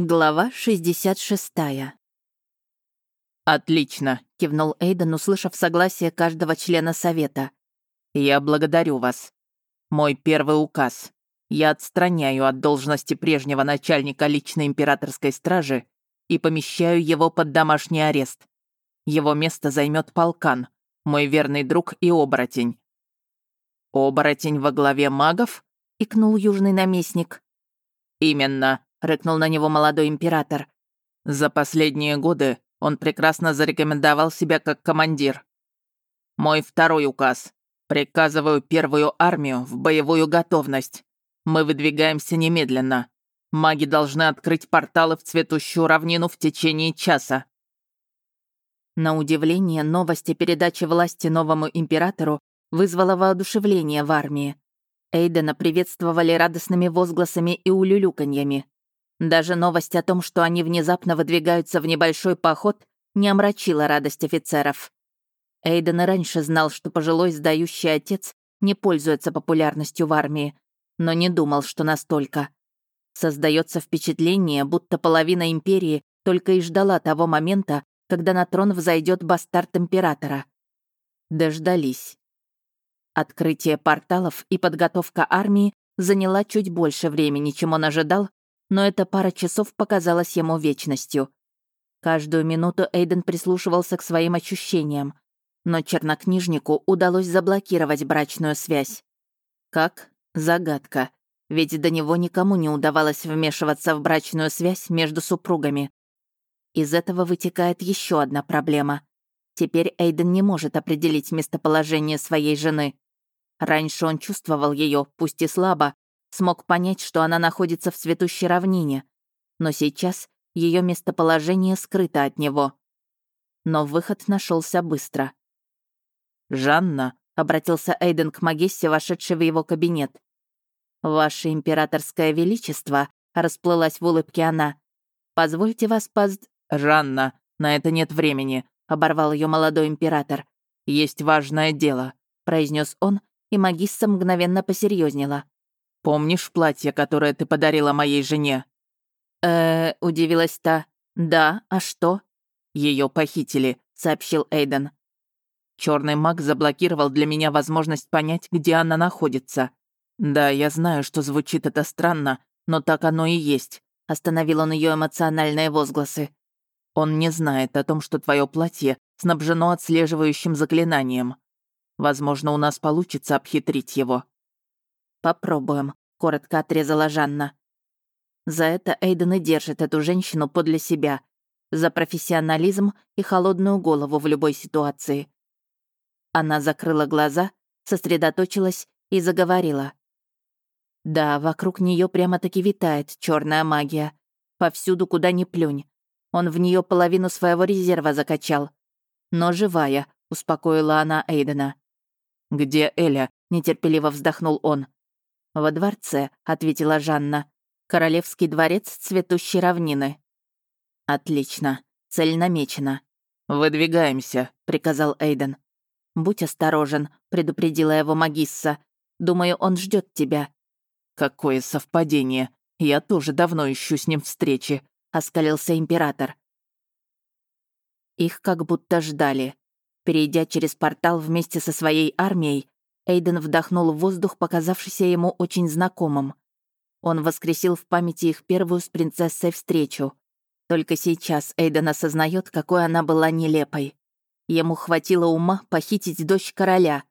Глава 66. «Отлично», — кивнул Эйден, услышав согласие каждого члена совета. «Я благодарю вас. Мой первый указ. Я отстраняю от должности прежнего начальника личной императорской стражи и помещаю его под домашний арест. Его место займет полкан, мой верный друг и оборотень». «Оборотень во главе магов?» — икнул южный наместник. «Именно», — рыкнул на него молодой император. «За последние годы он прекрасно зарекомендовал себя как командир. Мой второй указ. Приказываю первую армию в боевую готовность. Мы выдвигаемся немедленно. Маги должны открыть порталы в цветущую равнину в течение часа». На удивление, новость о передаче власти новому императору вызвала воодушевление в армии. Эйдена приветствовали радостными возгласами и улюлюканьями. Даже новость о том, что они внезапно выдвигаются в небольшой поход, не омрачила радость офицеров. Эйден и раньше знал, что пожилой сдающий отец не пользуется популярностью в армии, но не думал, что настолько. Создается впечатление, будто половина империи только и ждала того момента, когда на трон взойдет бастард императора. Дождались. Открытие порталов и подготовка армии заняла чуть больше времени, чем он ожидал, но эта пара часов показалась ему вечностью. Каждую минуту Эйден прислушивался к своим ощущениям, но чернокнижнику удалось заблокировать брачную связь. Как? Загадка. Ведь до него никому не удавалось вмешиваться в брачную связь между супругами. Из этого вытекает еще одна проблема. Теперь Эйден не может определить местоположение своей жены. Раньше он чувствовал ее, пусть и слабо, смог понять, что она находится в цветущей равнине, но сейчас ее местоположение скрыто от него. Но выход нашелся быстро. «Жанна», — обратился Эйден к Магессе, вошедшей в его кабинет. «Ваше императорское величество», — расплылась в улыбке она. «Позвольте вас поз...» «Жанна, на это нет времени», — оборвал ее молодой император. «Есть важное дело», — произнес он, и магисса мгновенно посерьезнела. Помнишь платье, которое ты подарила моей жене?» «Э-э», удивилась та. «Да, а что?» Ее похитили», — сообщил Эйден. Черный маг заблокировал для меня возможность понять, где она находится. Да, я знаю, что звучит это странно, но так оно и есть. Остановил он ее эмоциональные возгласы. Он не знает о том, что твое платье снабжено отслеживающим заклинанием. Возможно, у нас получится обхитрить его. «Попробуем», — коротко отрезала Жанна. За это Эйден и держит эту женщину подле себя. За профессионализм и холодную голову в любой ситуации. Она закрыла глаза, сосредоточилась и заговорила. Да, вокруг нее прямо-таки витает черная магия. Повсюду, куда ни плюнь. Он в нее половину своего резерва закачал. Но живая, успокоила она Эйдена. «Где Эля?» — нетерпеливо вздохнул он. «Во дворце», — ответила Жанна. «Королевский дворец цветущей равнины». «Отлично. Цель намечена». «Выдвигаемся», — приказал Эйден. «Будь осторожен», — предупредила его магисса. «Думаю, он ждет тебя». «Какое совпадение. Я тоже давно ищу с ним встречи», — оскалился император. Их как будто ждали. Перейдя через портал вместе со своей армией, Эйден вдохнул воздух, показавшийся ему очень знакомым. Он воскресил в памяти их первую с принцессой встречу. Только сейчас Эйден осознает, какой она была нелепой. Ему хватило ума похитить дочь короля.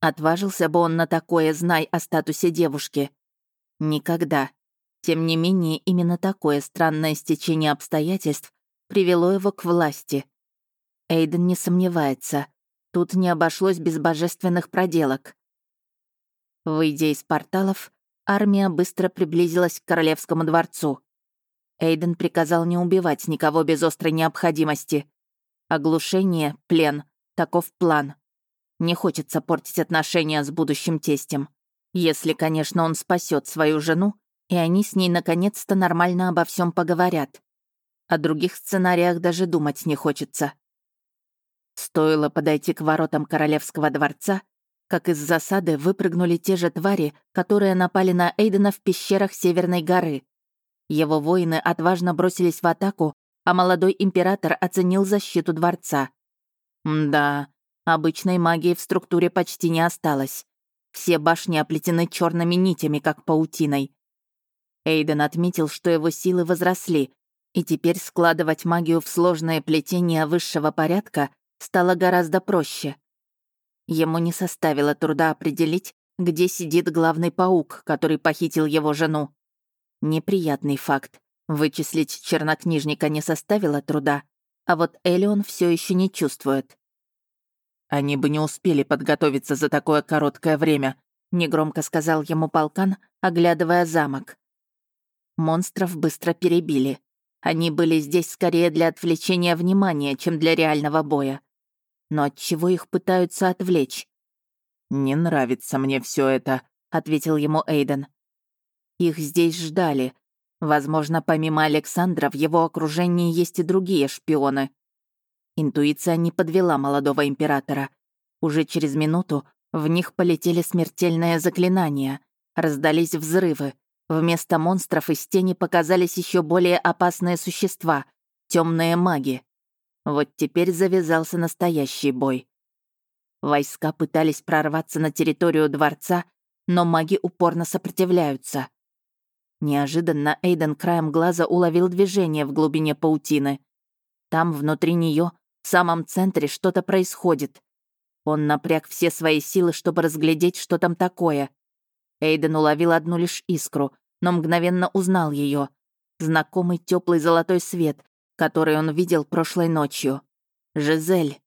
Отважился бы он на такое, знай о статусе девушки. Никогда. Тем не менее, именно такое странное стечение обстоятельств привело его к власти. Эйден не сомневается. Тут не обошлось без божественных проделок. Выйдя из порталов, армия быстро приблизилась к королевскому дворцу. Эйден приказал не убивать никого без острой необходимости. Оглушение, плен — таков план. Не хочется портить отношения с будущим тестем. Если, конечно, он спасет свою жену, и они с ней наконец-то нормально обо всем поговорят. О других сценариях даже думать не хочется. Стоило подойти к воротам королевского дворца, как из засады выпрыгнули те же твари, которые напали на Эйдена в пещерах Северной горы. Его воины отважно бросились в атаку, а молодой император оценил защиту дворца. Да, обычной магии в структуре почти не осталось. Все башни оплетены черными нитями, как паутиной. Эйден отметил, что его силы возросли, и теперь складывать магию в сложное плетение высшего порядка стало гораздо проще. Ему не составило труда определить, где сидит главный паук, который похитил его жену. Неприятный факт. Вычислить чернокнижника не составило труда, а вот Элион все еще не чувствует. «Они бы не успели подготовиться за такое короткое время», — негромко сказал ему полкан, оглядывая замок. Монстров быстро перебили. Они были здесь скорее для отвлечения внимания, чем для реального боя. Но от чего их пытаются отвлечь? «Не нравится мне все это», — ответил ему Эйден. Их здесь ждали. Возможно, помимо Александра в его окружении есть и другие шпионы. Интуиция не подвела молодого императора. Уже через минуту в них полетели смертельные заклинания, раздались взрывы. Вместо монстров из тени показались еще более опасные существа — темные маги. Вот теперь завязался настоящий бой. Войска пытались прорваться на территорию дворца, но маги упорно сопротивляются. Неожиданно Эйден краем глаза уловил движение в глубине паутины. Там, внутри нее, в самом центре, что-то происходит. Он напряг все свои силы, чтобы разглядеть, что там такое. Эйден уловил одну лишь искру, но мгновенно узнал ее. Знакомый теплый золотой свет, который он видел прошлой ночью. Жизель.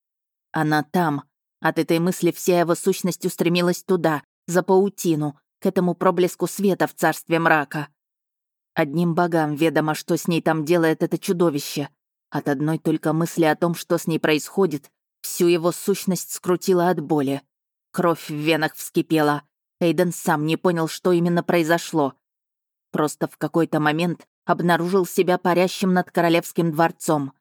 Она там, от этой мысли вся его сущность устремилась туда, за паутину, к этому проблеску света в царстве мрака. Одним богам ведомо, что с ней там делает это чудовище. От одной только мысли о том, что с ней происходит, всю его сущность скрутила от боли. Кровь в венах вскипела. Эйден сам не понял, что именно произошло. Просто в какой-то момент обнаружил себя парящим над королевским дворцом.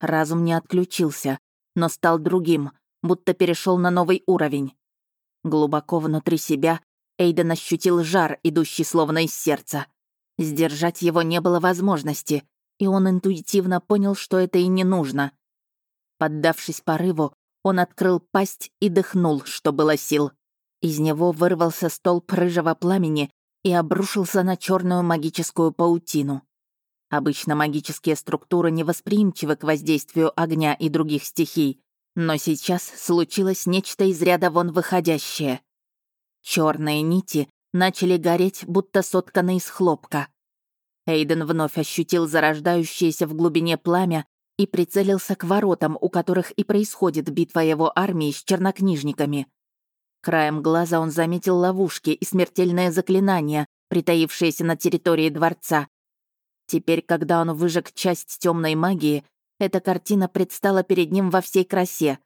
Разум не отключился, но стал другим, будто перешел на новый уровень. Глубоко внутри себя Эйден ощутил жар, идущий словно из сердца. Сдержать его не было возможности, и он интуитивно понял, что это и не нужно. Поддавшись порыву, он открыл пасть и дыхнул, что было сил. Из него вырвался столб рыжего пламени и обрушился на черную магическую паутину. Обычно магические структуры невосприимчивы к воздействию огня и других стихий, но сейчас случилось нечто из ряда вон выходящее. Черные нити начали гореть, будто сотканы из хлопка. Эйден вновь ощутил зарождающееся в глубине пламя и прицелился к воротам, у которых и происходит битва его армии с чернокнижниками. Краем глаза он заметил ловушки и смертельное заклинание, притаившееся на территории дворца. Теперь, когда он выжег часть темной магии, эта картина предстала перед ним во всей красе.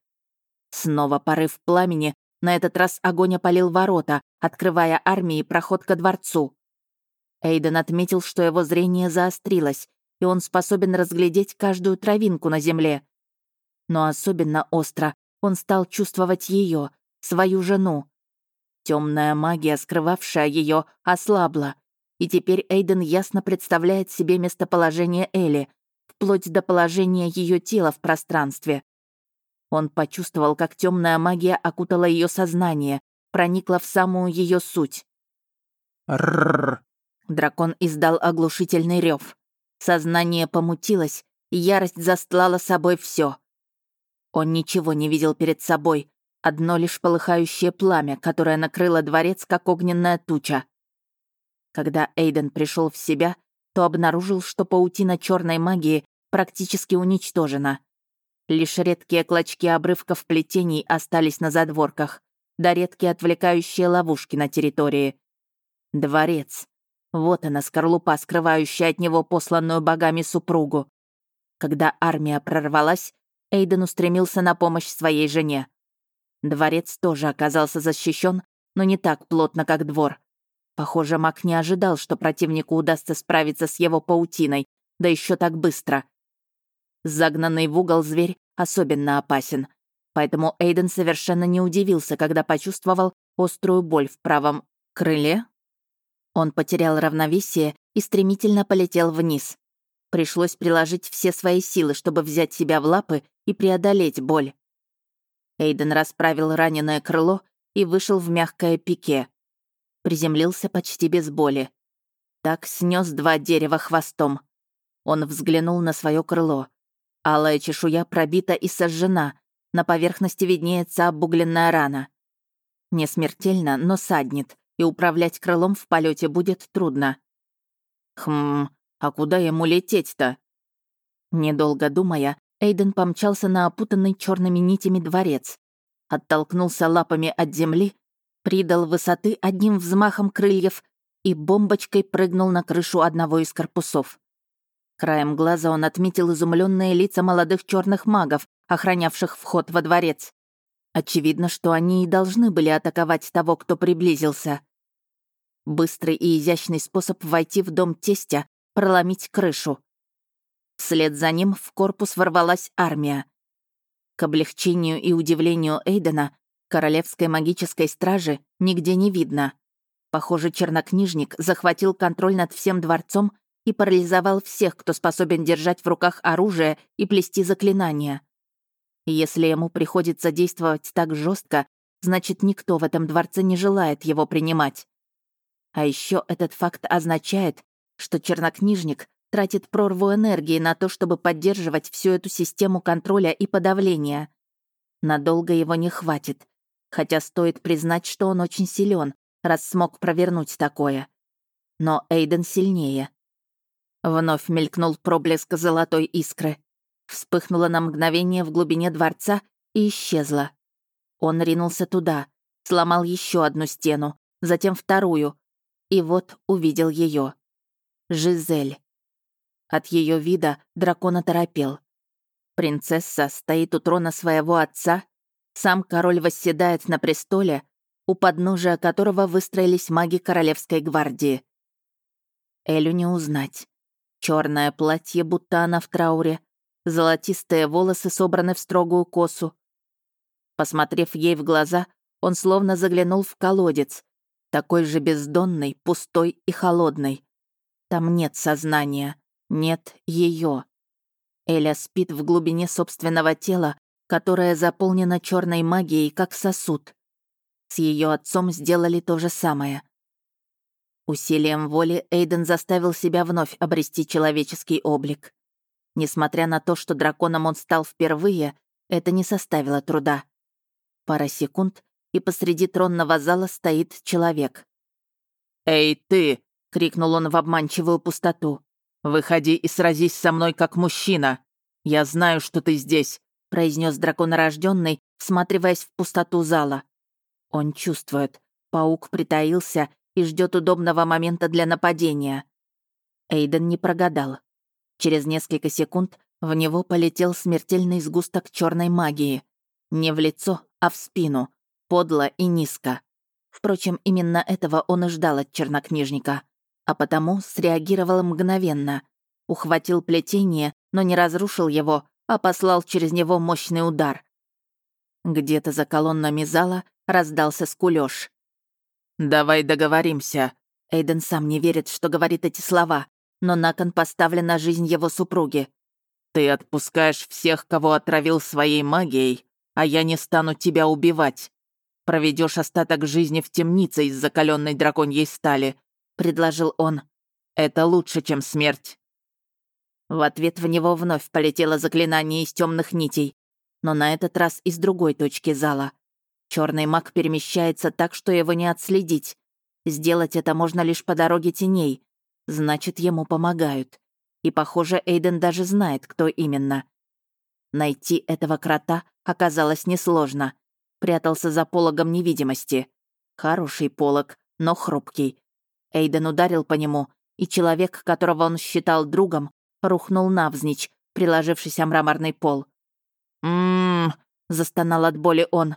Снова порыв пламени, на этот раз огонь опалил ворота, открывая армии проход ко дворцу. Эйден отметил, что его зрение заострилось, и он способен разглядеть каждую травинку на земле. Но особенно остро он стал чувствовать ее, свою жену. Темная магия, скрывавшая ее, ослабла, и теперь Эйден ясно представляет себе местоположение Элли, вплоть до положения ее тела в пространстве. Он почувствовал, как темная магия окутала ее сознание, проникла в самую ее суть. Рррр. Дракон издал оглушительный рев. Сознание помутилось, и ярость застлала собой все. Он ничего не видел перед собой, одно лишь полыхающее пламя, которое накрыло дворец, как огненная туча. Когда Эйден пришел в себя, то обнаружил, что паутина черной магии практически уничтожена. Лишь редкие клочки обрывков плетений остались на задворках, да редкие отвлекающие ловушки на территории. Дворец. Вот она, скорлупа, скрывающая от него посланную богами супругу. Когда армия прорвалась, Эйден устремился на помощь своей жене. Дворец тоже оказался защищен, но не так плотно, как двор. Похоже, Мак не ожидал, что противнику удастся справиться с его паутиной, да еще так быстро. Загнанный в угол зверь особенно опасен. Поэтому Эйден совершенно не удивился, когда почувствовал острую боль в правом крыле. Он потерял равновесие и стремительно полетел вниз. Пришлось приложить все свои силы, чтобы взять себя в лапы и преодолеть боль. Эйден расправил раненое крыло и вышел в мягкое пике. Приземлился почти без боли. Так снес два дерева хвостом. Он взглянул на свое крыло. Алая чешуя пробита и сожжена. На поверхности виднеется обугленная рана. Не смертельно, но саднет, и управлять крылом в полете будет трудно. Хм, а куда ему лететь-то? Недолго думая, Эйден помчался на опутанный черными нитями дворец. Оттолкнулся лапами от земли, придал высоты одним взмахом крыльев и бомбочкой прыгнул на крышу одного из корпусов. Краем глаза он отметил изумленные лица молодых черных магов, охранявших вход во дворец. Очевидно, что они и должны были атаковать того, кто приблизился. Быстрый и изящный способ войти в дом тестя, проломить крышу. Вслед за ним в корпус ворвалась армия. К облегчению и удивлению Эйдена королевской магической стражи нигде не видно. Похоже, чернокнижник захватил контроль над всем дворцом и парализовал всех, кто способен держать в руках оружие и плести заклинания. Если ему приходится действовать так жестко, значит, никто в этом дворце не желает его принимать. А еще этот факт означает, что чернокнижник тратит прорву энергии на то, чтобы поддерживать всю эту систему контроля и подавления. Надолго его не хватит, хотя стоит признать, что он очень силен, раз смог провернуть такое. Но Эйден сильнее. Вновь мелькнул проблеск золотой искры. Вспыхнула на мгновение в глубине дворца и исчезла. Он ринулся туда, сломал еще одну стену, затем вторую, и вот увидел ее. Жизель. От ее вида дракон оторопел. Принцесса стоит у трона своего отца, сам король восседает на престоле, у подножия которого выстроились маги Королевской гвардии. Элю не узнать. Черное платье, будто она в трауре, золотистые волосы собраны в строгую косу. Посмотрев ей в глаза, он словно заглянул в колодец, такой же бездонный, пустой и холодный. Там нет сознания, нет ее. Эля спит в глубине собственного тела, которое заполнено черной магией, как сосуд. С ее отцом сделали то же самое — Усилием воли Эйден заставил себя вновь обрести человеческий облик. Несмотря на то, что драконом он стал впервые, это не составило труда. Пара секунд, и посреди тронного зала стоит человек. «Эй, ты!» — крикнул он в обманчивую пустоту. «Выходи и сразись со мной как мужчина! Я знаю, что ты здесь!» — произнес драконорожденный, всматриваясь в пустоту зала. Он чувствует. Паук притаился и ждет удобного момента для нападения. Эйден не прогадал. Через несколько секунд в него полетел смертельный сгусток черной магии. Не в лицо, а в спину, подло и низко. Впрочем, именно этого он и ждал от чернокнижника, а потому среагировал мгновенно. Ухватил плетение, но не разрушил его, а послал через него мощный удар. Где-то за колоннами зала раздался скулёж. «Давай договоримся». Эйден сам не верит, что говорит эти слова, но на кон поставлена жизнь его супруги. «Ты отпускаешь всех, кого отравил своей магией, а я не стану тебя убивать. Проведешь остаток жизни в темнице из закаленной драконьей стали», — предложил он. «Это лучше, чем смерть». В ответ в него вновь полетело заклинание из темных нитей, но на этот раз из другой точки зала — Черный маг перемещается так, что его не отследить. Сделать это можно лишь по дороге теней. Значит, ему помогают. И, похоже, Эйден даже знает, кто именно. Найти этого крота оказалось несложно. Прятался за пологом невидимости. Хороший полог, но хрупкий. Эйден ударил по нему, и человек, которого он считал другом, рухнул навзничь, приложившись о мраморный пол. «М-м-м», застонал от боли он.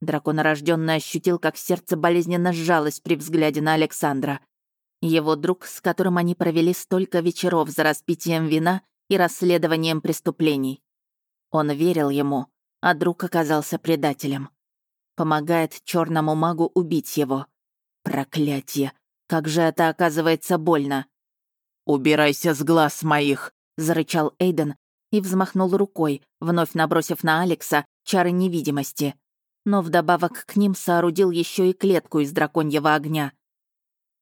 Драконорожденный ощутил, как сердце болезненно сжалось при взгляде на Александра. Его друг, с которым они провели столько вечеров за распитием вина и расследованием преступлений. Он верил ему, а друг оказался предателем. Помогает черному магу убить его. Проклятие! Как же это оказывается больно! «Убирайся с глаз моих!» — зарычал Эйден и взмахнул рукой, вновь набросив на Алекса чары невидимости. Но вдобавок к ним соорудил еще и клетку из драконьего огня.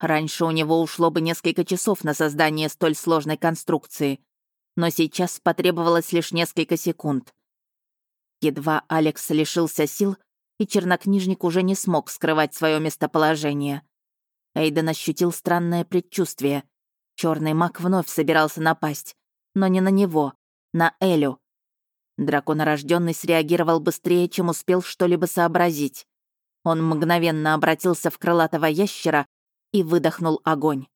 Раньше у него ушло бы несколько часов на создание столь сложной конструкции, но сейчас потребовалось лишь несколько секунд. Едва Алекс лишился сил, и чернокнижник уже не смог скрывать свое местоположение. Эйден ощутил странное предчувствие. Черный маг вновь собирался напасть, но не на него, на Элю. Драконорожденный среагировал быстрее, чем успел что-либо сообразить. Он мгновенно обратился в крылатого ящера и выдохнул огонь.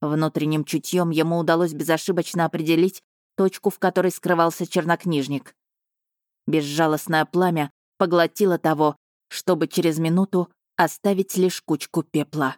Внутренним чутьем ему удалось безошибочно определить точку, в которой скрывался чернокнижник. Безжалостное пламя поглотило того, чтобы через минуту оставить лишь кучку пепла.